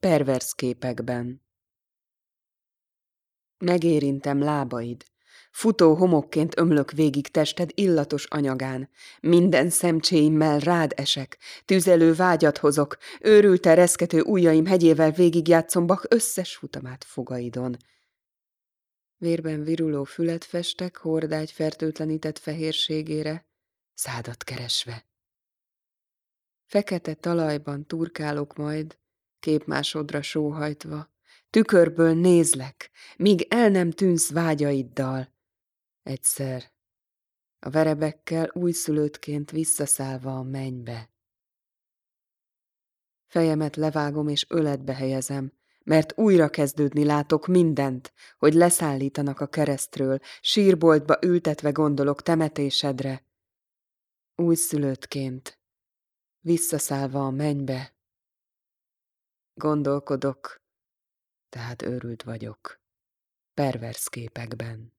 Pervers képekben. Megérintem lábaid. Futó homokként ömlök végig tested illatos anyagán. Minden szemcséimmel rád esek. Tüzelő vágyat hozok. Őrülte reszkető ujjaim hegyével végigjátszom Bach összes futamát fogaidon. Vérben viruló fület festek, hordágy fertőtlenített fehérségére, szádat keresve. Fekete talajban turkálok majd, képmásodra sóhajtva, tükörből nézlek, míg el nem tűnsz vágyaiddal. Egyszer, a verebekkel újszülöttként visszaszállva a mennybe. Fejemet levágom és öletbe helyezem, mert újra kezdődni látok mindent, hogy leszállítanak a keresztről, sírboltba ültetve gondolok temetésedre. Újszülöttként, visszaszállva a mennybe. Gondolkodok, tehát őrült vagyok, pervers képekben.